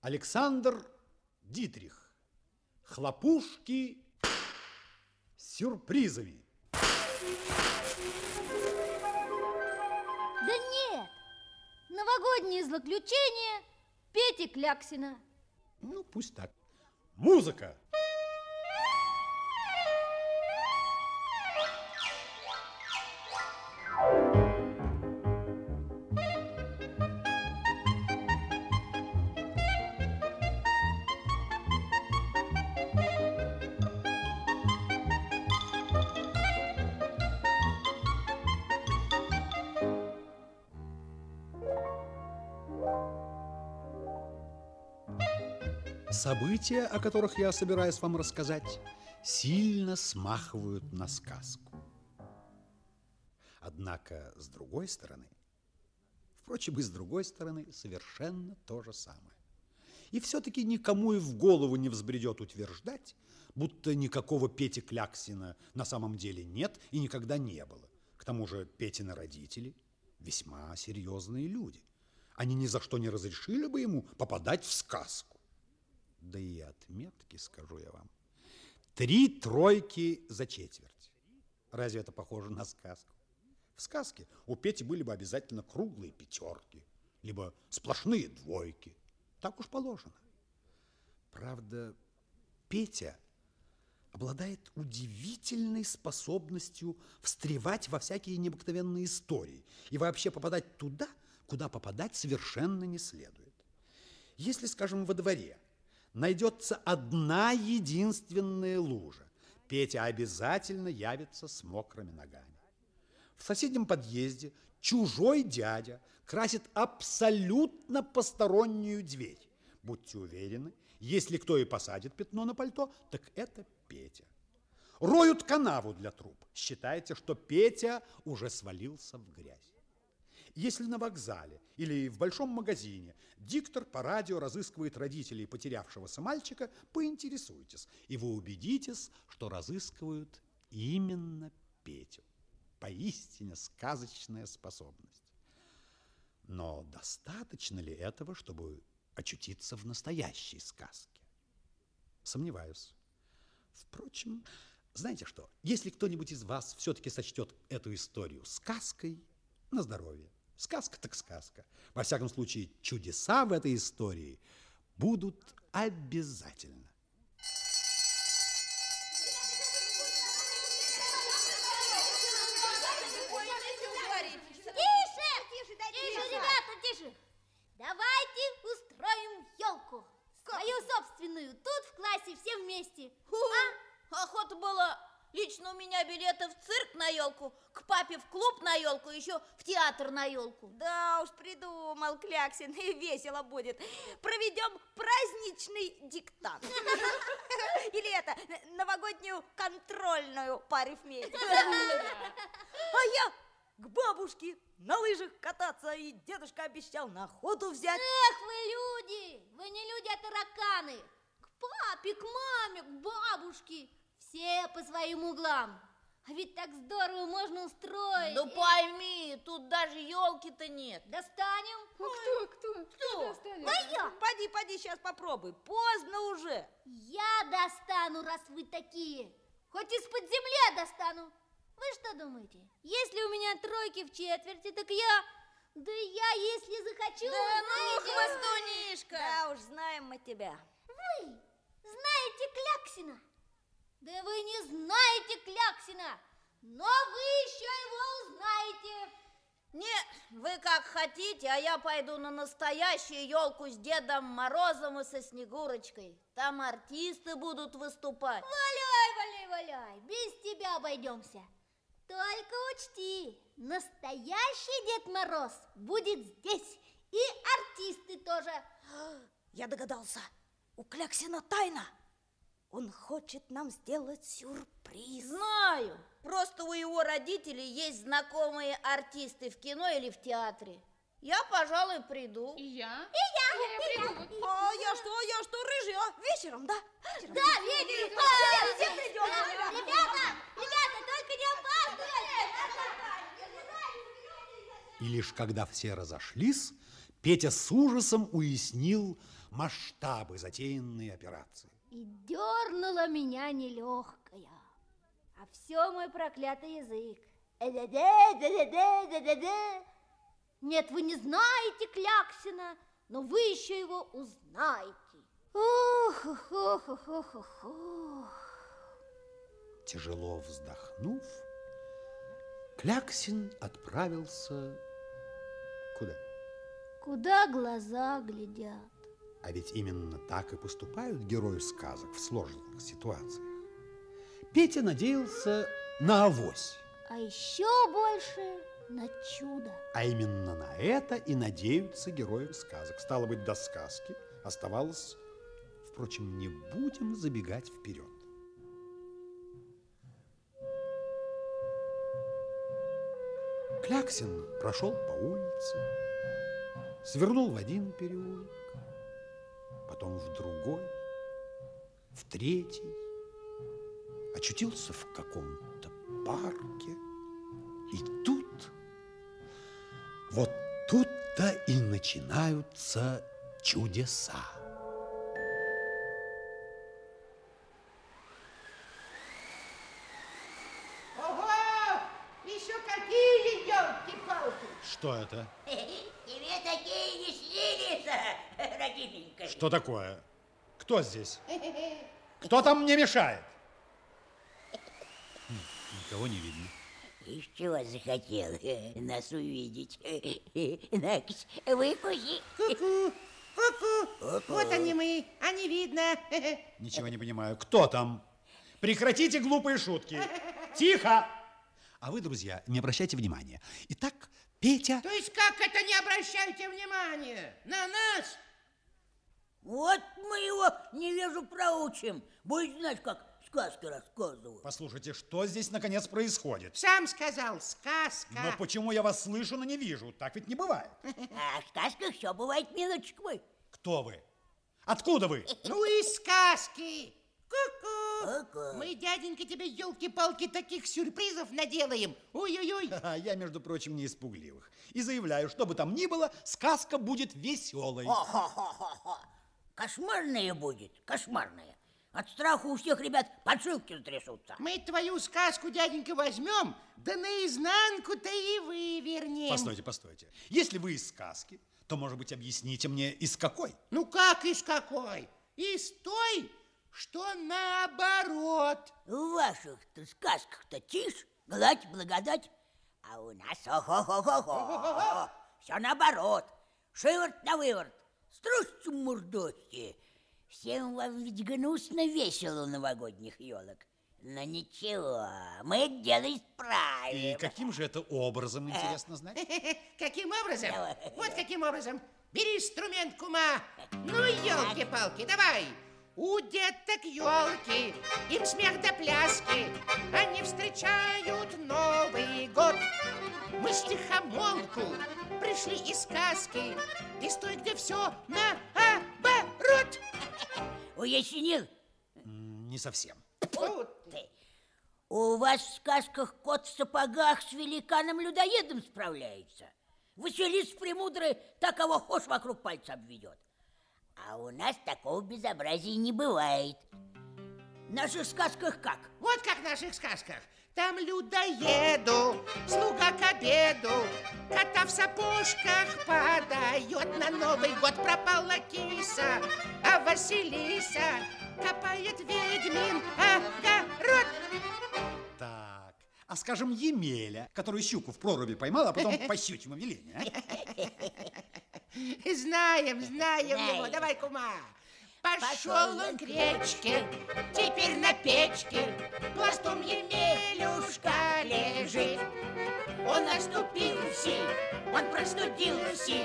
Александр Дитрих. Хлопушки с сюрпризами. Да нет! Новогодние злоключения Пети Кляксина. Ну, пусть так. Музыка. События, о которых я собираюсь вам рассказать, сильно смахивают на сказку. Однако, с другой стороны, впрочем, и с другой стороны, совершенно то же самое. И все-таки никому и в голову не взбредет утверждать, будто никакого Пети Кляксина на самом деле нет и никогда не было. К тому же Петины родители весьма серьезные люди. Они ни за что не разрешили бы ему попадать в сказку да и отметки, скажу я вам. Три тройки за четверть. Разве это похоже на сказку? В сказке у Пети были бы обязательно круглые пятерки, либо сплошные двойки. Так уж положено. Правда, Петя обладает удивительной способностью встревать во всякие необыкновенные истории и вообще попадать туда, куда попадать совершенно не следует. Если, скажем, во дворе – найдется одна единственная лужа. Петя обязательно явится с мокрыми ногами. В соседнем подъезде чужой дядя красит абсолютно постороннюю дверь. Будьте уверены, если кто и посадит пятно на пальто, так это Петя. Роют канаву для труб. Считайте, что Петя уже свалился в грязь. Если на вокзале или в большом магазине диктор по радио разыскивает родителей потерявшегося мальчика, поинтересуйтесь, и вы убедитесь, что разыскивают именно Петю. Поистине сказочная способность. Но достаточно ли этого, чтобы очутиться в настоящей сказке? Сомневаюсь. Впрочем, знаете что, если кто-нибудь из вас все-таки сочтет эту историю сказкой, на здоровье. Сказка так сказка. Во всяком случае, чудеса в этой истории будут обязательно. Тише! Тише, ребята, тише! Давайте устроим елку. Свою собственную. Тут в классе все вместе. А? Охота было Лично у меня билеты в цирк на елку, к папе в клуб на елку, еще в театр на елку. Да уж, придумал Кляксин, и весело будет. Проведем праздничный диктант. Или это, новогоднюю контрольную по арифметике. А я к бабушке на лыжах кататься, и дедушка обещал на охоту взять. Эх, вы люди! Вы не люди, а тараканы! К папе, к маме, к бабушке. Все по своим углам. А ведь так здорово можно устроить. Ну пойми, тут даже елки-то нет. Достанем? А кто, кто? Кто достанет? Да я. Поди, поди, сейчас попробуй. Поздно уже. Я достану, раз вы такие. Хоть из-под земли достану. Вы что думаете? Если у меня тройки в четверти, так я... Да я, если захочу, Да ну, хвостунишка! Да уж, знаем мы тебя. Вы знаете Кляксина? Да вы не знаете Кляксина, но вы еще его узнаете. Нет, вы как хотите, а я пойду на настоящую елку с Дедом Морозом и со Снегурочкой. Там артисты будут выступать. Валяй, валяй, валяй, без тебя обойдемся. Только учти, настоящий Дед Мороз будет здесь, и артисты тоже. Я догадался, у Кляксина тайна. Он хочет нам сделать сюрприз. Знаю. Просто у его родителей есть знакомые артисты в кино или в театре. Я, пожалуй, приду. И я? И я, я и приду. А я что, я что, рыжая? Вечером, да? Вечером. Да, вечером. Все, все придем. Ребята, ребята, только не опаздывайте. И лишь когда все разошлись, Петя с ужасом уяснил, масштабы затеянной операции. И дернула меня нелегкая. А все мой проклятый язык. Нет, вы не знаете Кляксина, но вы еще его узнаете. Тяжело вздохнув, Кляксин отправился куда? Куда глаза глядят? А ведь именно так и поступают герои сказок в сложных ситуациях. Петя надеялся на авось. А еще больше на чудо. А именно на это и надеются герои сказок. Стало быть, до сказки оставалось... Впрочем, не будем забегать вперед. Кляксин прошел по улице, свернул в один переулок, потом в другой, в третий, очутился в каком-то парке. И тут, вот тут-то и начинаются чудеса. Ого! Еще какие елки-палки! Что это? Тебе такие не снились, родименька. Что такое? Кто здесь? Кто там мне мешает? Хм, Никого не видно. Из чего захотел нас увидеть? Накс, выкуси. Ку-ку! Ку-ку! Вот они мы, а не видно. Ничего не понимаю. Кто там? Прекратите глупые шутки. Тихо! А вы, друзья, не обращайте внимания. Итак, Петя... То есть как это не обращайте внимания? На нас? Вот мы его не вижу проучим. Будет знать, как сказки рассказывают. Послушайте, что здесь наконец происходит? Сам сказал, сказка. Но почему я вас слышу, но не вижу? Так ведь не бывает. А в сказках все бывает, милочек мой. Кто вы? Откуда вы? Ну и сказки. Ку-ку! Мы, дяденька, тебе елки-палки таких сюрпризов наделаем. Ой-ой-ой. А я, между прочим, не испугливых. И заявляю, что бы там ни было, сказка будет веселой. Хо-хо-хо-хо. Кошмарная будет, кошмарная. От страха у всех ребят подшивки затрясутся. Мы твою сказку, дяденька, возьмем, да наизнанку-то и вывернем. Постойте, постойте. Если вы из сказки, то, может быть, объясните мне, из какой? Ну как из какой? Из той, что наоборот. В ваших-то сказках-то тишь, гладь, благодать, а у нас о-хо-хо-хо-хо. Все наоборот, шиворот на выворот, струсьте мурдости. Всем вам ведь гнусно весело у новогодних елок. Но ничего, мы это дело И исправим. каким же это образом, интересно знать? Каким образом? Вот каким образом. Бери инструмент, кума. Ну, елки-палки, давай. У деток елки, им смех до пляски. Они встречают Новый год. Мы с тихомолку пришли из сказки, из той, где все наоборот. Уяснил? Не совсем. Ты. У вас в сказках кот в сапогах с великаном-людоедом справляется. Василис Премудрый так кого хошь вокруг пальца обведет. А у нас такого безобразия не бывает. В наших сказках как? Вот как в наших сказках. Там людоеду, слуга к обеду, кота в сапожках подает на Новый год. Пропала киса, а Василиса копает ведьмин огород. Так, а скажем, Емеля, который щуку в проруби поймал, а потом по щучьему велению. а? Знаем, знаем его. Давай, кума. Пошел Пошел он к речке, теперь на печке Пластом Емелюшка лежит. Он оступился, он простудился,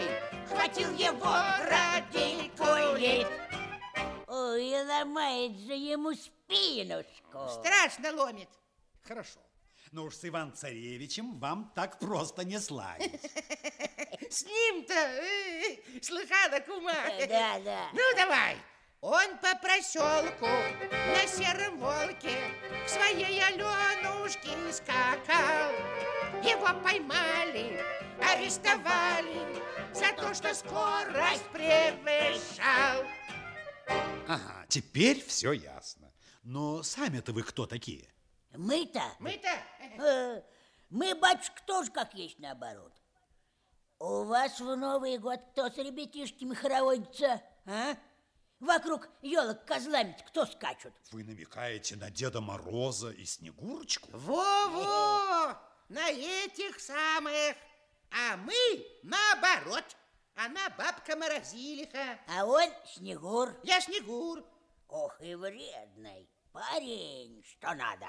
Хватил его радикулит. Ой, ломает же ему спинушку. Страшно ломит. Хорошо. Но уж с Иван Царевичем вам так просто не сладить. С ним-то, э, слыхала, кума? Да, да. Ну, давай, Он по проселку на сером волке К своей Аленушке скакал Его поймали, арестовали За то, что скорость превышал Ага, теперь все ясно. Но сами-то вы кто такие? Мы-то, Мы-то... э, мы, батюшка, тоже как есть наоборот. У вас в Новый год кто с ребятишками хороводится, а? Вокруг елок козлами кто скачут? Вы намекаете на Деда Мороза и Снегурочку? Во-во! На этих самых! А мы наоборот! Она бабка Морозилиха, А он Снегур. я Снегур. Ох и вредный парень, что надо.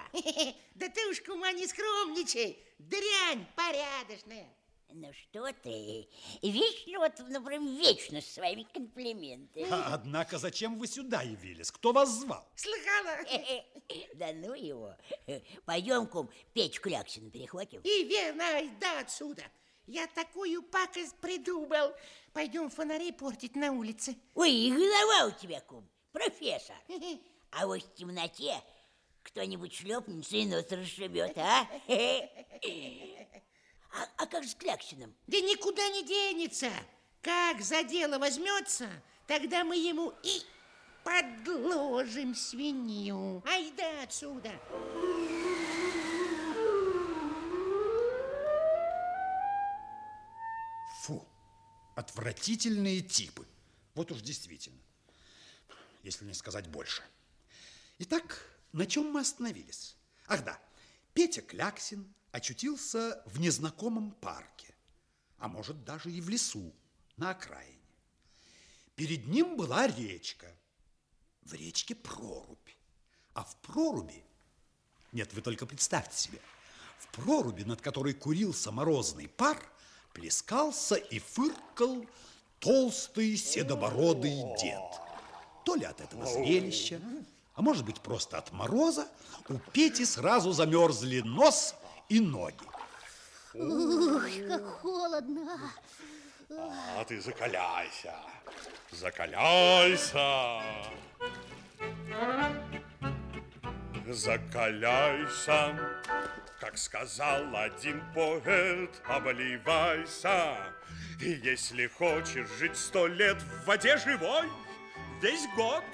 Да ты уж, кума, не скромничай, дрянь порядочная. Ну что ты, вечно вот, например, вечно с своими комплиментами. А, однако зачем вы сюда явились? Кто вас звал? Слыхала? Да ну его. Пойдем, кум, печь Кляксина перехватим. И верно, да отсюда. Я такую пакость придумал. Пойдем фонари портить на улице. Ой, и голова у тебя, кум, профессор. А вот в темноте кто-нибудь шлепнется и нос расшибет, а? А, а как же с Кляксиным? Да никуда не денется. Как за дело возьмется, тогда мы ему и подложим свинью. Ай да отсюда. Фу, отвратительные типы. Вот уж действительно, если не сказать больше. Итак, на чем мы остановились? Ах да, Петя Кляксин очутился в незнакомом парке, а может даже и в лесу, на окраине. Перед ним была речка. В речке прорубь, а в проруби... Нет, вы только представьте себе. В проруби, над которой курился морозный пар, плескался и фыркал толстый седобородый дед. То ли от этого зрелища, а может быть просто от мороза, у Пети сразу замерзли нос и ноги. Ух, как холодно. А ты закаляйся, закаляйся. Закаляйся, как сказал один поэт, обливайся. И если хочешь жить сто лет в воде живой, весь год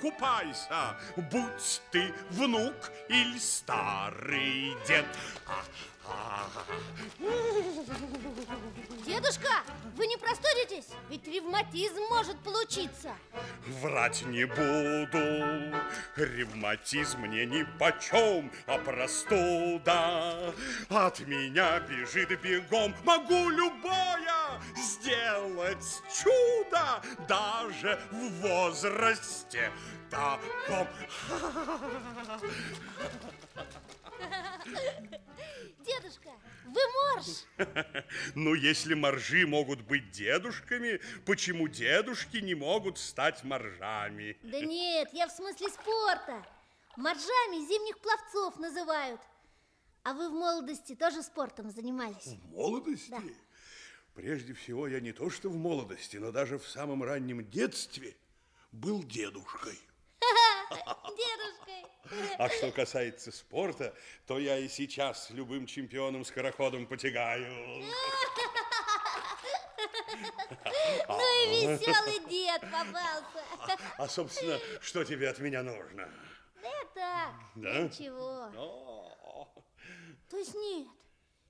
купайся, будь ты внук или старый дед. А, а, Дедушка, вы не простудитесь? Ведь ревматизм может получиться. Врать не буду, ревматизм мне ни почем, а простуда от меня бежит бегом. Могу любое сделать чудо, даже в возрасте таком. Дедушка, вы морж. Ну, если моржи могут быть дедушками, почему дедушки не могут стать моржами? Да нет, я в смысле спорта. Моржами зимних пловцов называют. А вы в молодости тоже спортом занимались? В молодости? Да. Прежде всего, я не то что в молодости, но даже в самом раннем детстве был дедушкой. Дедушкой. А что касается спорта, то я и сейчас любым чемпионом-скороходом потягаю. Ну и веселый дед попался. А, собственно, что тебе от меня нужно? Да так, Да? ничего. О, То есть нет,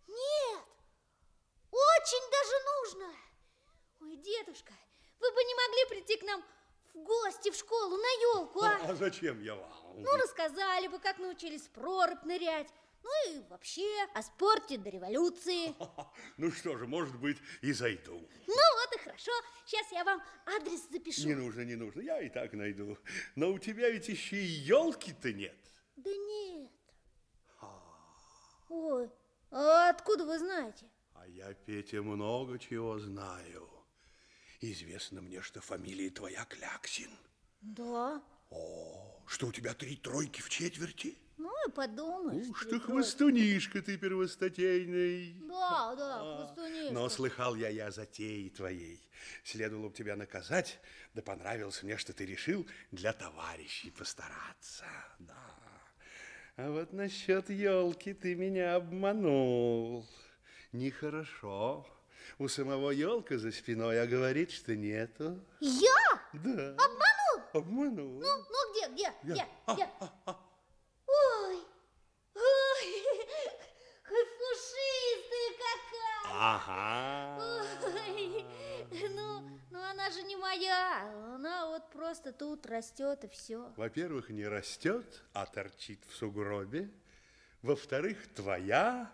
нет, очень даже нужно. Ой, дедушка, вы бы не могли прийти к нам в гости в школу на елку, а? А зачем я вам? Ну, рассказали бы, как научились прорубь нырять. Ну и вообще о спорте до революции. Ну что же, может быть, и зайду. Ну вот и хорошо. Сейчас я вам адрес запишу. Не нужно, не нужно, я и так найду. Но у тебя ведь еще и елки-то нет. Да нет. Ой, а откуда вы знаете? А я, Петя, много чего знаю. Известно мне, что фамилия твоя Кляксин. Да. О, что у тебя три тройки в четверти? Ну, Ну, подумаешь. Уж ты хвостунишка ты первостатейный. Да, да, хвостунишка. Но слыхал я я затеи твоей. Следовало бы тебя наказать, да понравилось мне, что ты решил для товарищей постараться. Да. А вот насчет елки ты меня обманул. Нехорошо. У самого елка за спиной, а говорит, что нету. Я? Да. Обманул? Обманул. Ну, ну где, где, где, А, где? Ой, ой, ой, пушистая какая. Ага. Ой, ну, ну она же не моя, она вот просто тут растет и все. Во-первых, не растет, а торчит в сугробе. Во-вторых, твоя.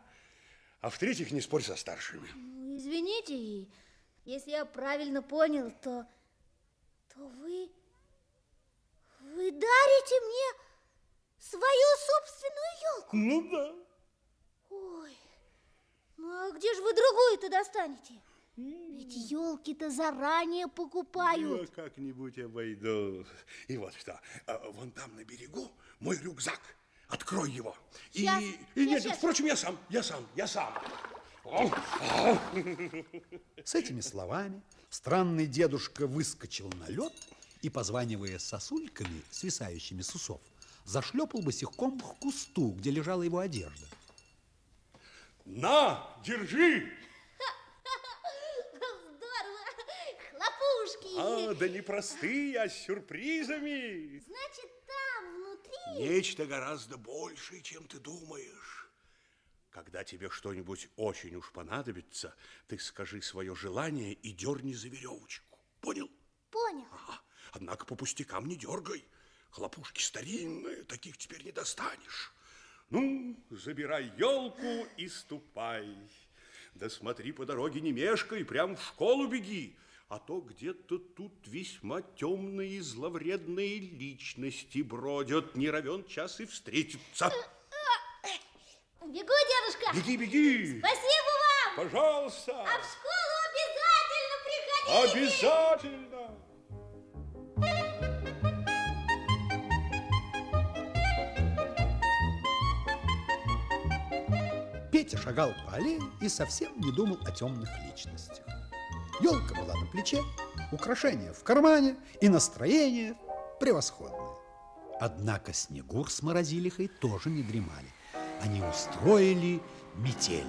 А в-третьих, не спорь со старшими. Ну, Извините, если я правильно понял, то, то вы, вы дарите мне свою собственную елку. Ну да. Ой, ну а где же вы другую-то достанете? Ведь елки-то заранее Я покупают. как-нибудь обойду. И вот что, а, вон там на берегу мой рюкзак. Открой его. Щас, и, и нет, щас. впрочем, я сам, я сам, я сам. С этими словами странный дедушка выскочил на лед и, позванивая сосульками, свисающими с усов, зашлепал босиком к кусту, где лежала его одежда. На, держи. Здорово! Хлопушки! А, да не простые, а с сюрпризами. Значит, там внутри... Нечто гораздо большее, чем ты думаешь. Когда тебе что-нибудь очень уж понадобится, ты скажи свое желание и дерни за веревочку. Понял? Понял. Ага. Однако по пустякам не дергай. Хлопушки старинные, таких теперь не достанешь. Ну, забирай елку и ступай. Да смотри по дороге не мешкай, прям в школу беги. А то где-то тут весьма темные и зловредные личности бродят. Не равен час и встретятся. Бегу, дедушка! Беги, беги! Спасибо вам! Пожалуйста! А в школу обязательно приходите! Обязательно! Петя шагал по аллее и совсем не думал о темных личностях. Елка была на плече, украшения в кармане и настроение превосходное. Однако Снегур с Морозилихой тоже не дремали. Они устроили метель.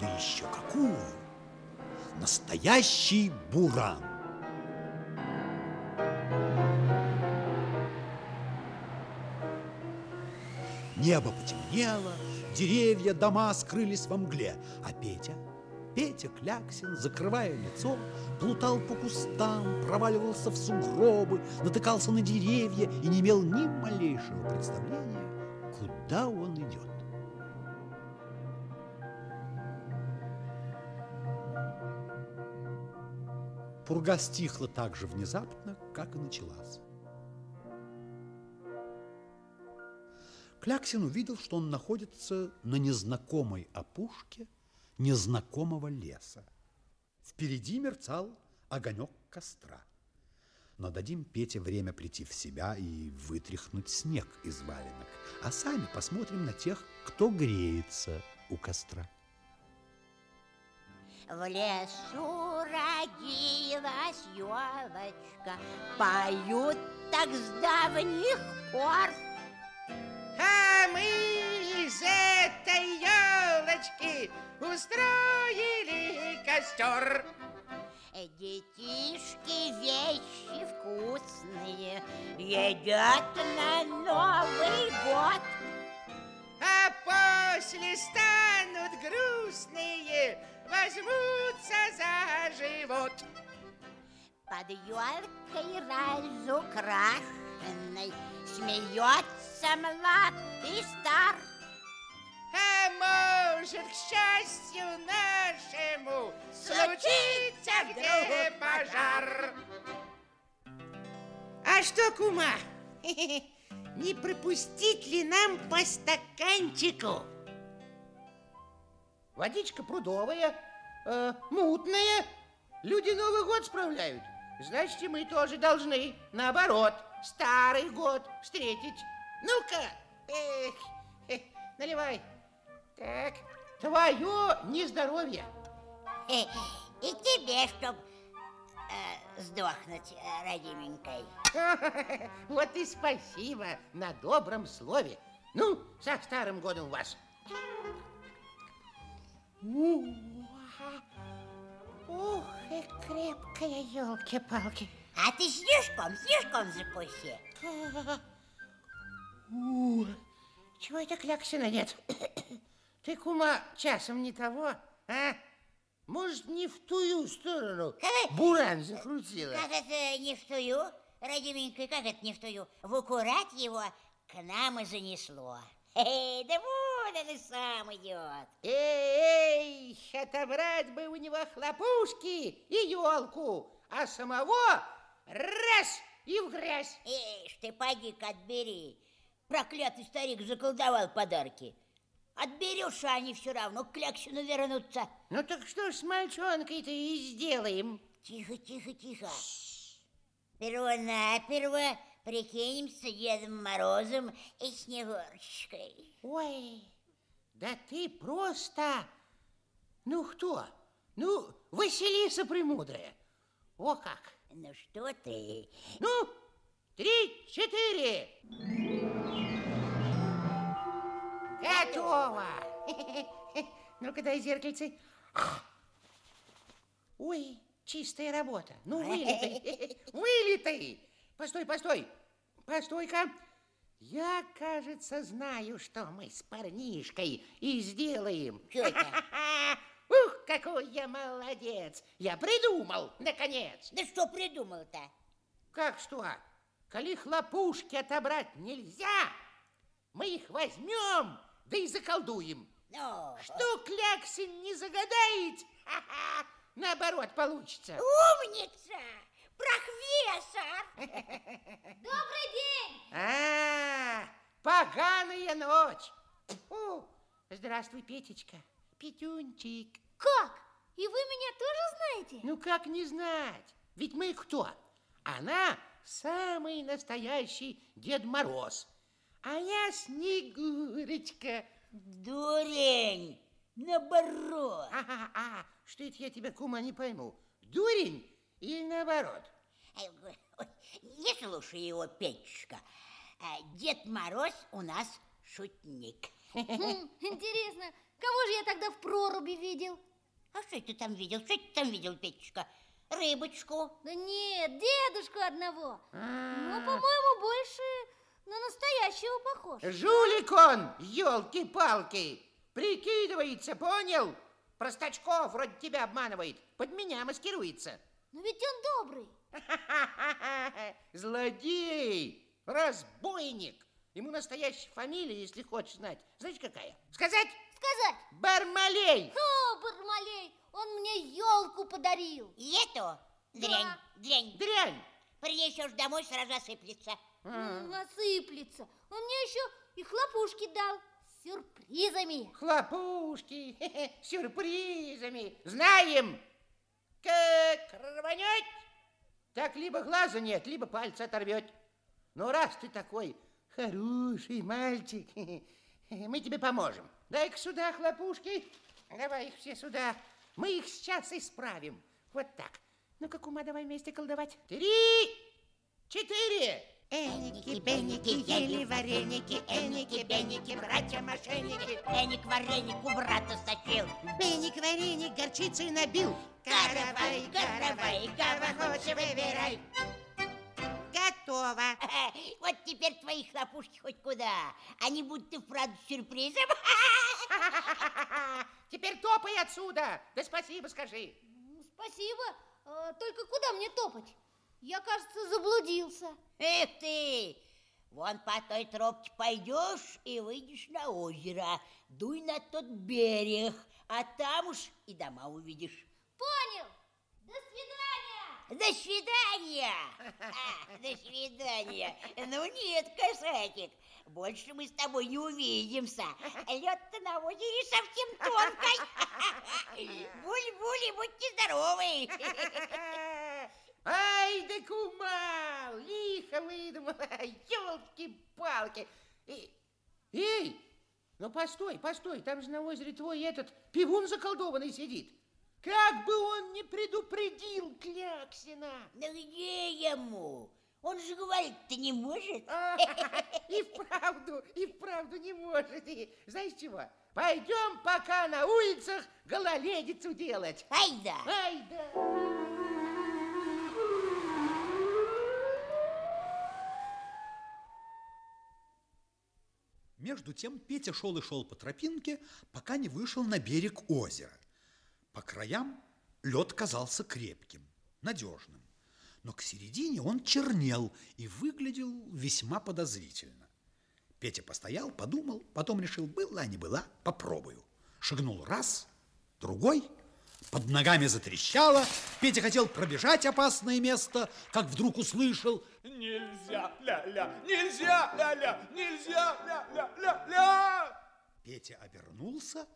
Да еще какую! Настоящий буран! Небо потемнело, деревья, дома скрылись во мгле, а Петя, Петя Кляксин, закрывая лицо, плутал по кустам, проваливался в сугробы, натыкался на деревья и не имел ни малейшего представления, куда он идет. Пурга стихла так же внезапно, как и началась. Кляксин увидел, что он находится на незнакомой опушке незнакомого леса. Впереди мерцал огонек костра. Но дадим Пете время прийти в себя и вытряхнуть снег из валенок, а сами посмотрим на тех, кто греется у костра. В лесу родилась елочка, Поют так с давних пор. А мы из этой елочки устроили костер. Детишки вещи вкусные Едят на Новый год. А после станут грустные, возьмутся за живот. Под елкой разукрашенной Смеется млад и стар. А может, к счастью нашему, случится где пожар. А что, кума, не пропустить ли нам по стаканчику? Водичка прудовая, э, мутная. Люди Новый год справляют. Значит, и мы тоже должны, наоборот, старый год встретить. Ну-ка, Эх, эх, наливай. Так, твое нездоровье. И тебе, чтоб э, сдохнуть, э, родименькой. Вот и спасибо на добром слове. Ну, со старым годом вас. Ух, и крепкая, елки-палки. А ты снежком, снежком закуси. Чего это Кляксина нет? Ты, кума, часом не того, а? Может, не в тую сторону буран закрутила? Как это не в тую, родименькой, как это не в тую? В аккурат его к нам и занесло. Эй, да вот он и сам идет. Эй, отобрать бы у него хлопушки и елку, а самого раз и в грязь. Эй, ты поди-ка отбери. Проклятый старик заколдовал подарки. Отберешь, а они все равно к Кляксину вернутся. Ну так что ж с мальчонкой-то и сделаем? Тихо, тихо, тихо. Перво-наперво прикинемся Дедом Морозом и Снегурочкой. Ой, да ты просто... Ну кто? Ну, Василиса Премудрая. О как! Ну что ты? Ну, три, четыре. Готово. Ну-ка дай зеркальце. Ой, чистая работа. Ну, вылитый. Вылитый. Постой, постой. Постой-ка. Я, кажется, знаю, что мы с парнишкой и сделаем. Что это? Ух, какой я молодец! Я придумал, наконец! Да что придумал-то? Как что? Коли хлопушки отобрать нельзя, мы их возьмем, да и заколдуем. Ну, Что Кляксин не загадает, ха-ха, наоборот получится. умница! Профессор! Добрый день! А, поганая ночь. Фу. Здравствуй, Петечка. Петюнчик. Как? И вы меня тоже знаете? Ну как не знать? Ведь мы кто? Она самый настоящий Дед Мороз. А я Снегурочка. Дурень! Наоборот! А, а, что это я тебя, кума, не пойму? Дурень или наоборот? Не слушай его, Петюшка. А, Дед Мороз у нас шутник. Интересно, кого же я тогда в проруби видел? А что ты там видел? Что ты там видел, Петюшка? Рыбочку. Да нет, дедушку одного. А. Но, по-моему, больше похож. Жулик он, елки-палки. Прикидывается, понял? Простачков вроде тебя обманывает. Под меня маскируется. Но ведь он добрый. Злодей, разбойник. Ему настоящая фамилия, если хочешь знать. Знаете, какая? Сказать? Сказать, Бармалей. о, Бармалей, он мне елку подарил. И эту дрянь, дрянь, Дрянь. принесешь домой, сразу осыплется. М, Осыплется. Он мне еще и хлопушки дал сюрпризами. Хлопушки, сюрпризами. Знаем, как рванет, так либо глаза нет, либо пальца оторвет. Ну, раз ты такой хороший мальчик, мы тебе поможем. Дай-ка сюда хлопушки. Давай их все сюда. Мы их сейчас исправим. Вот так. Ну-ка, кума, давай вместе колдовать. Три, четыре. Эники, беники, ели вареники, эники, беники, братья-мошенники. Эник вареник у брата сточил. Беник вареник горчицей набил. Каравай, каравай, кого хочешь выбирай. Готово. Вот теперь твои хлопушки хоть куда. Они будут и вправду сюрпризом. Теперь топай отсюда. Да спасибо скажи. Ну, Спасибо. А, только куда мне топать? Я, кажется, заблудился. Эх ты! Вон по той тропке пойдешь и выйдешь на озеро. Дуй на тот берег, а там уж и дома увидишь. Понял. До свидания. До свидания! А, До свидания! Ну нет, касатик, больше мы с тобой не увидимся. Лед-то на озере совсем тонкой. Буль-буль, будьте здоровы! Ай да кума, лихо выдумала, елки-палки. Эй, ну постой, постой, там же на озере твой этот пивун заколдованный сидит. Как бы он не предупредил Кляксина. Да где ему? Он же говорить-то не может. А, И вправду, и вправду не может. И знаешь чего? Пойдем пока на улицах гололедицу делать. Ай да! Ай да! Между тем Петя шел и шел по тропинке, пока не вышел на берег озера. По краям лед казался крепким, надежным, но к середине он чернел и выглядел весьма подозрительно. Петя постоял, подумал, потом решил, была не была, попробую. Шагнул раз, другой, под ногами затрещало. Петя хотел пробежать опасное место, как вдруг услышал Нельзя, ля-ля, нельзя, ля-ля, нельзя, ля-ля-ля-ля. Петя обернулся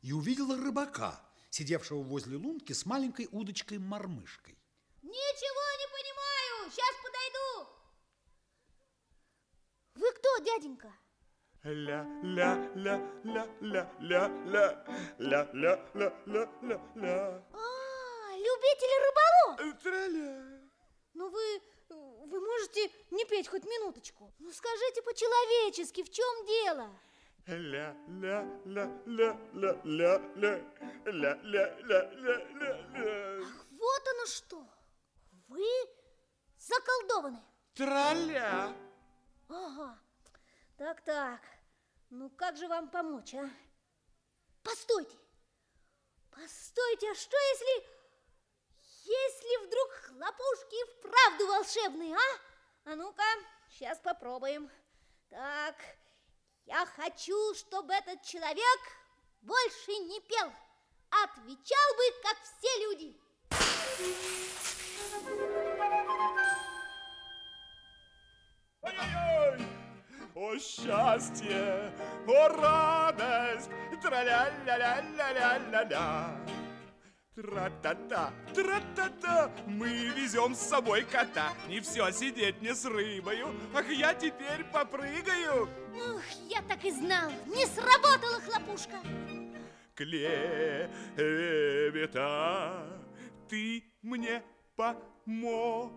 и увидел рыбака, сидевшего возле лунки с маленькой удочкой-мормышкой. Ничего не понимаю, сейчас подойду. Вы кто, дяденька? Ля-ля-ля-ля-ля-ля-ля-ля-ля-ля. А, любители рыболов. Траля. Ну вы, вы можете не петь хоть минуточку? Ну скажите по-человечески, в чем дело? Ля-ля-ля-ля-ля-ля. Ля-ля-ля-ля-ля-ля. Вот оно что. Вы заколдованы. Траля. Так-так. Ну как же вам помочь, а? Постойте. Постойте, а что если... Если вдруг хлопушки вправду волшебные, а? А ну-ка, сейчас попробуем. Так, я хочу, чтобы этот человек больше не пел. Отвечал бы, как все люди. Ой-ой-ой! О счастье, о радость, тра-ля-ля-ля-ля-ля-ля-ля. Тра-та-та, тра-та-та, мы везем с собой кота. Не все сидеть мне с рыбою, ах, я теперь попрыгаю. Ух, я так и знал, не сработала хлопушка. Клевета, ты мне помог.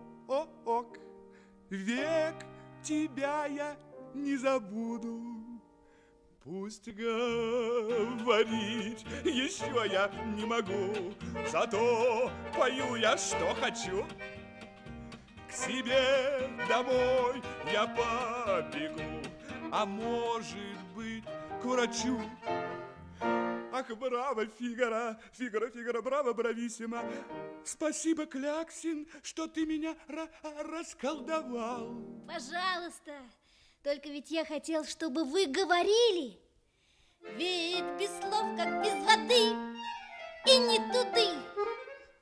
Век тебя я не забуду. Пусть говорить еще я не могу, Зато пою я, что хочу. К себе домой я побегу, А может быть, к врачу. Ах, браво, Фигара, Фигара, Фигара, браво, брависсимо. Спасибо, Кляксин, что ты меня ра- расколдовал. Пожалуйста. Только ведь я хотел, чтобы вы говорили. Ведь без слов, как без воды, и не туды,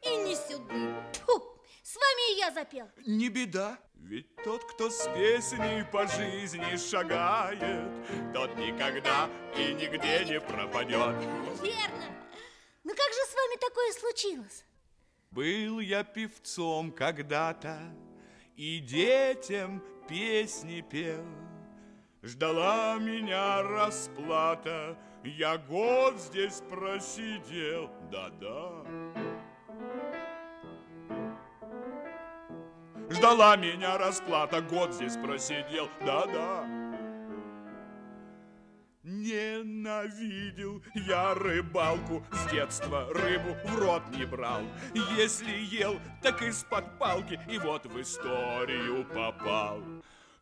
и не сюды. Тьфу, с вами и я запел. Не беда, ведь тот, кто с песней по жизни шагает, Тот никогда и нигде не пропадет. Верно. Но как же с вами такое случилось? Был я певцом когда-то И детям песни пел. Ждала меня расплата Я год здесь просидел. Да-да. Ждала меня расплата Год здесь просидел. Да-да Ненавидел я рыбалку С детства рыбу в рот не брал. Если ел, так из-под палки И вот в историю попал.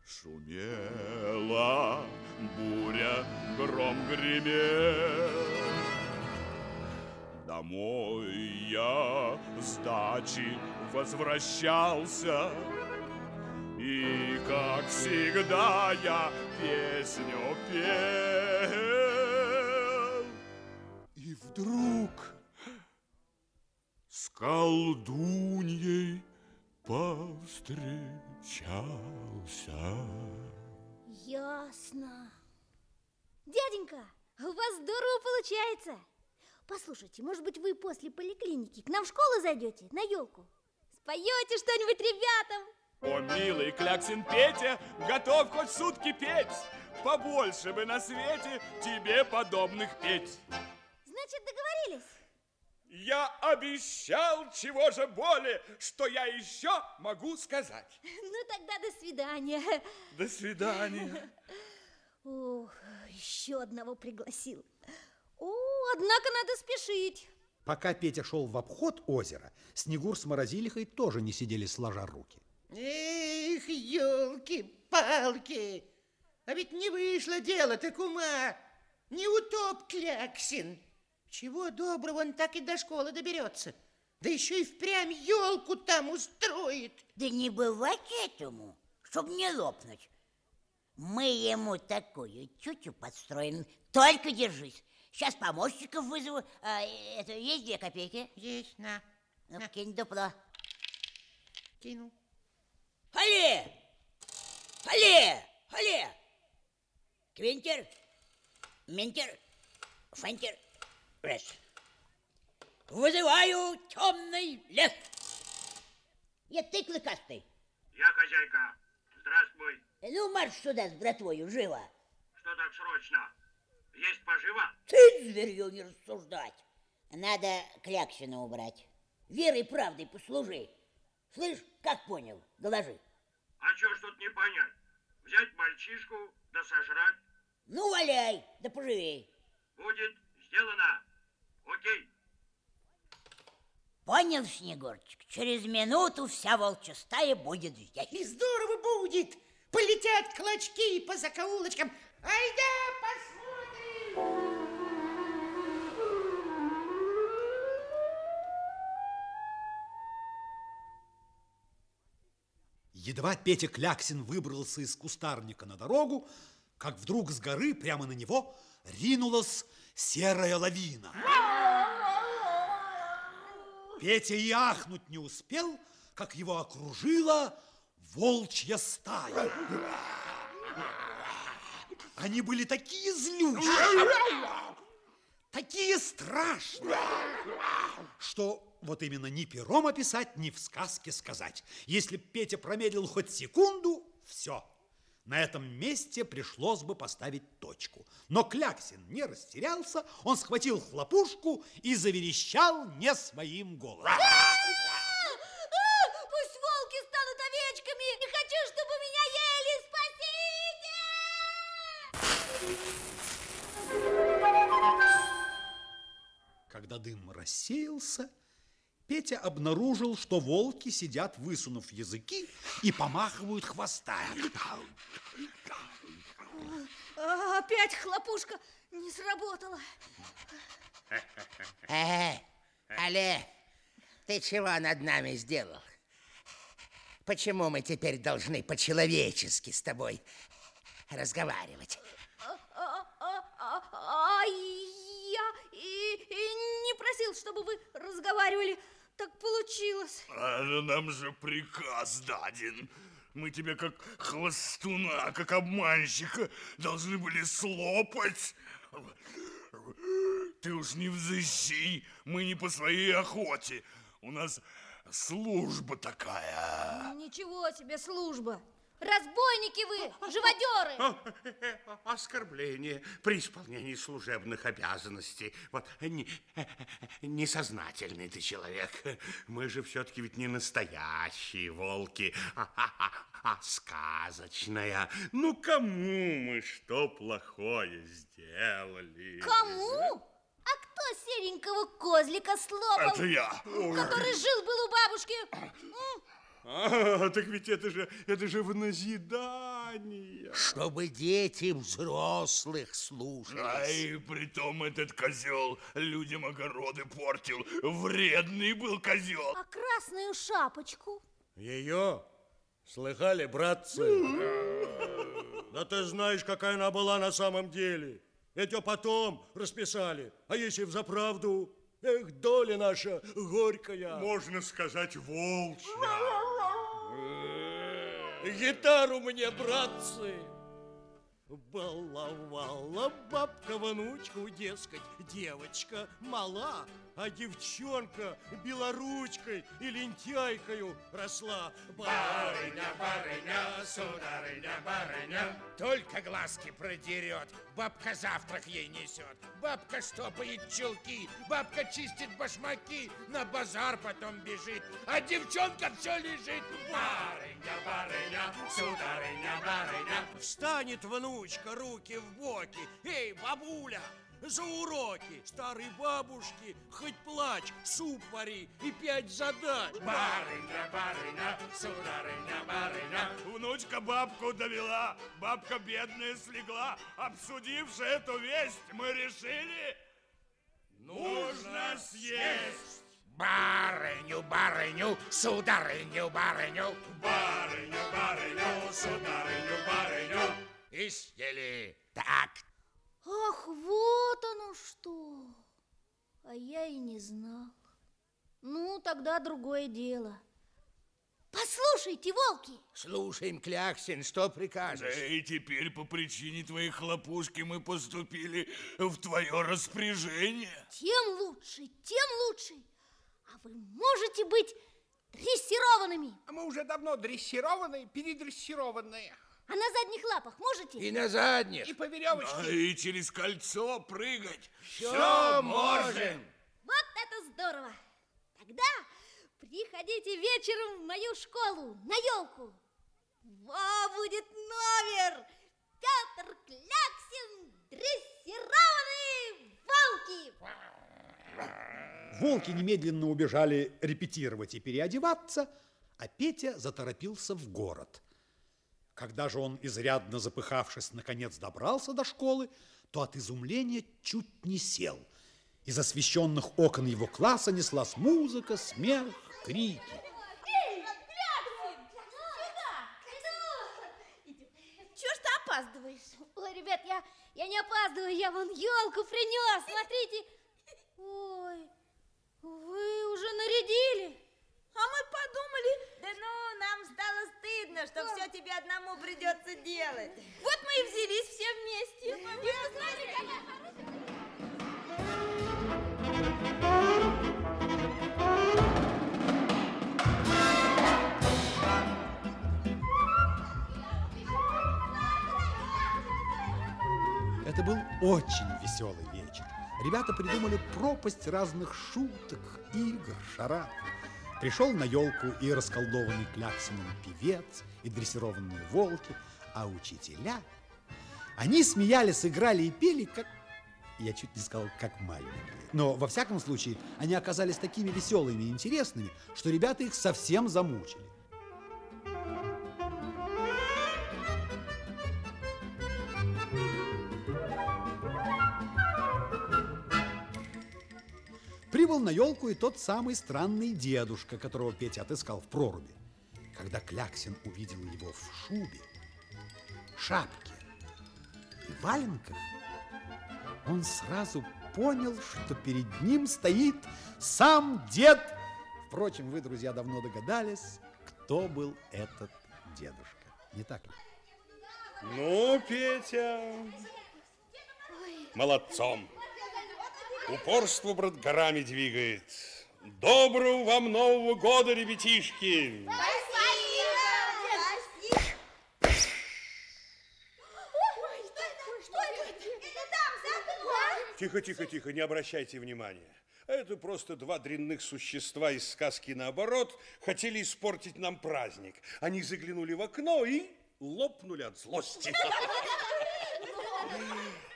Шумела буря, гром гремел Домой я с дачи возвращался как всегда, я песню пел. И вдруг с колдуньей повстречался. Ясно. Дяденька, у вас здорово получается. Послушайте, может быть, вы после поликлиники к нам в школу зайдете на елку? Споете что-нибудь ребятам? О, милый Кляксин Петя, готов хоть сутки петь. побольше бы на свете тебе подобных петь. Значит, договорились? Я обещал, чего же более, что я еще могу сказать. Ну, тогда до свидания. До свидания. Ух, еще одного пригласил. О, однако надо спешить. Пока Петя шел в обход озера, Снегур с Морозилихой тоже не сидели сложа руки. Эх, елки-палки! А ведь не вышло дело-то, кума! Не утоп Кляксин! Чего доброго, он так и до школы доберется. Да еще и впрямь елку там устроит. Да не бывать этому, чтоб не лопнуть. Мы ему такую тютю подстроим. Только держись. Сейчас помощников вызову. А, это есть две копейки? Есть, на. Ну, кинь дупло. Кинул. Хале! Хале! Хале! Квинтер, Минтер, Фантер, Рес. Вызываю темный лес. Я ты клыкастый. Я хозяйка. Здравствуй. Ну, марш сюда с братвою, живо. Что так срочно? Есть поживо? Ты зверью не рассуждать. Надо Кляксина убрать. Верой и правдой послужи. Слышь, как понял? Доложи. А чё ж тут не понять? Взять мальчишку, да сожрать? Ну, валяй, да поживей. Будет сделано. Окей. Понял, Снегурчик? Через минуту вся волчья стая будет здесь. И здорово будет. Полетят клочки по закоулочкам. Айда, посмотрим. Едва Петя Кляксин выбрался из кустарника на дорогу, как вдруг с горы прямо на него ринулась серая лавина. Петя и ахнуть не успел, как его окружила волчья стая. Они были такие злющие, такие страшные, что вот именно ни пером описать, ни в сказке сказать. Если б Петя промедлил хоть секунду, все. На этом месте пришлось бы поставить точку. Но Кляксин не растерялся, он схватил хлопушку и заверещал не своим голосом. Когда дым рассеялся, Петя обнаружил, что волки сидят, высунув языки, и помахивают хвостами. А, Опять хлопушка не сработала. Э, Але, ты чего над нами сделал? Почему мы теперь должны по-человечески с тобой разговаривать? Чтобы вы разговаривали. Так получилось. А нам же приказ даден. Мы тебя как хвостуна, как обманщика должны были слопать. Ты уж не взыщи, мы не по своей охоте. У нас служба такая. Ничего себе служба. Разбойники вы, живодеры! Оскорбление при исполнении служебных обязанностей. Вот не, несознательный ты человек. Мы же все-таки ведь не настоящие волки, а, а, а, а сказочная. Ну, кому мы что плохое сделали? Кому? А кто серенького козлика слопал? Это я. Который жил-был у бабушки. А, так ведь это же, это же в назидание. Чтобы дети взрослых слушались. А и притом этот козел людям огороды портил. Вредный был козел. А красную шапочку? Ее? Слыхали, братцы? Да ты знаешь, какая она была на самом деле. Ведь ее потом расписали. А если взаправду? Эх, доля наша горькая. Можно сказать, волчья. Гитару мне, братцы! Баловала бабка внучку, дескать, девочка мала, а девчонка белоручкой и лентяйкою росла. Барыня, барыня, сударыня, барыня. Только глазки продерет, бабка завтрак ей несет. Бабка штопает чулки, бабка чистит башмаки, на базар потом бежит, а девчонка все лежит. Барыня, барыня, сударыня, барыня. Встанет внучка, руки в боки. Эй, бабуля, за уроки старой бабушки хоть плачь, суп вари и пять задач. Барыня, барыня, сударыня, барыня. Внучка бабку довела, бабка бедная слегла. Обсудивши эту весть, мы решили, нужно съесть. Барыню, барыню, сударыню, барыню. Барыню, барыню, сударыню, барыню. И съели. Так, Ах, вот оно что! А я и не знал. Ну, тогда другое дело. Послушайте, волки! слушаем, Кляксин, что прикажешь? И теперь по причине твоей хлопушки мы поступили в твое распоряжение. Тем лучше, тем лучше. А вы можете быть дрессированными. А мы уже давно дрессированные, передрессированные. А на задних лапах можете? И на задних. И по веревочке. А и через кольцо прыгать. Все можем. Вот это здорово! Тогда приходите вечером в мою школу на елку. Во будет номер! Петр Кляксин, дрессированные волки! Волки немедленно убежали репетировать и переодеваться, а Петя заторопился в город. Когда же он, изрядно запыхавшись, наконец добрался до школы, то от изумления чуть не сел. Из освещенных окон его класса неслась музыка, смех, крики. Чего ж ты опаздываешь? Ой, ребят, я, я не опаздываю, я вон елку принес, смотрите. Ой, вы уже нарядили? А мы подумали, Да ну, нам стало стыдно, что все тебе одному придется делать. вот мы и взялись все вместе. Вы знаете, как- Это был очень веселый вечер. Ребята придумали пропасть разных шуток, игр, шарат. Пришел на елку и расколдованный кляксином певец, и дрессированные волки, а учителя... Они смеялись, играли и пели, как... Я чуть не сказал, как маленькие. Но, во всяком случае, они оказались такими веселыми и интересными, что ребята их совсем замучили. Прибыл на елку и тот самый странный дедушка, которого Петя отыскал в проруби. Когда Кляксин увидел его в шубе, шапке и валенках, он сразу понял, что перед ним стоит сам дед. Впрочем, вы, друзья, давно догадались, кто был этот дедушка. Не так ли? Ну, Петя, молодцом. Упорство, брат, горами двигает. Доброго вам Нового года, ребятишки! Тихо, тихо, тихо, не обращайте внимания. Это просто два дрянных существа из сказки наоборот хотели испортить нам праздник. Они заглянули в окно и лопнули от злости.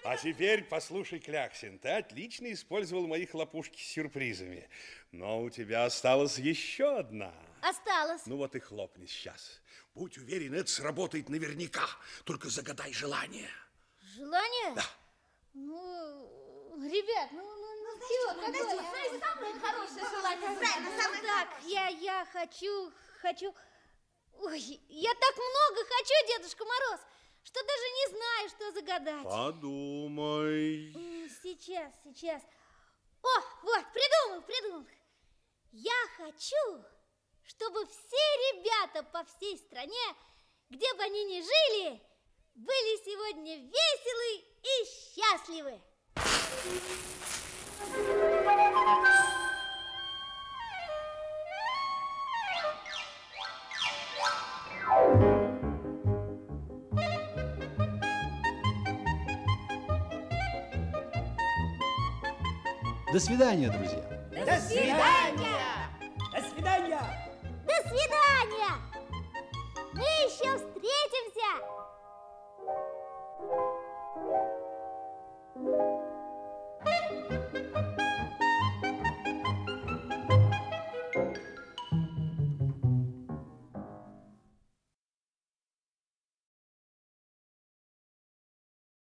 А теперь послушай, Кляксин, ты отлично использовал мои хлопушки с сюрпризами. Но у тебя осталась еще одна. Осталось. Ну вот и хлопни сейчас. Будь уверен, это сработает наверняка. Только загадай желание. Желание? Да. Ну, ребят, ну, ну, ну, чего, какое? самое хорошее желание. Правильно, самое так, я, я хочу, хочу... Ой, я так много хочу, Дедушка Мороз, что даже не знаю, что загадать. Подумай. Сейчас, сейчас. О, вот, придумал, придумал. Я хочу, чтобы все ребята по всей стране, где бы они ни жили, были сегодня веселы и счастливы. До свидания, друзья. До свидания! До свидания! До свидания! Мы еще встретимся! thank you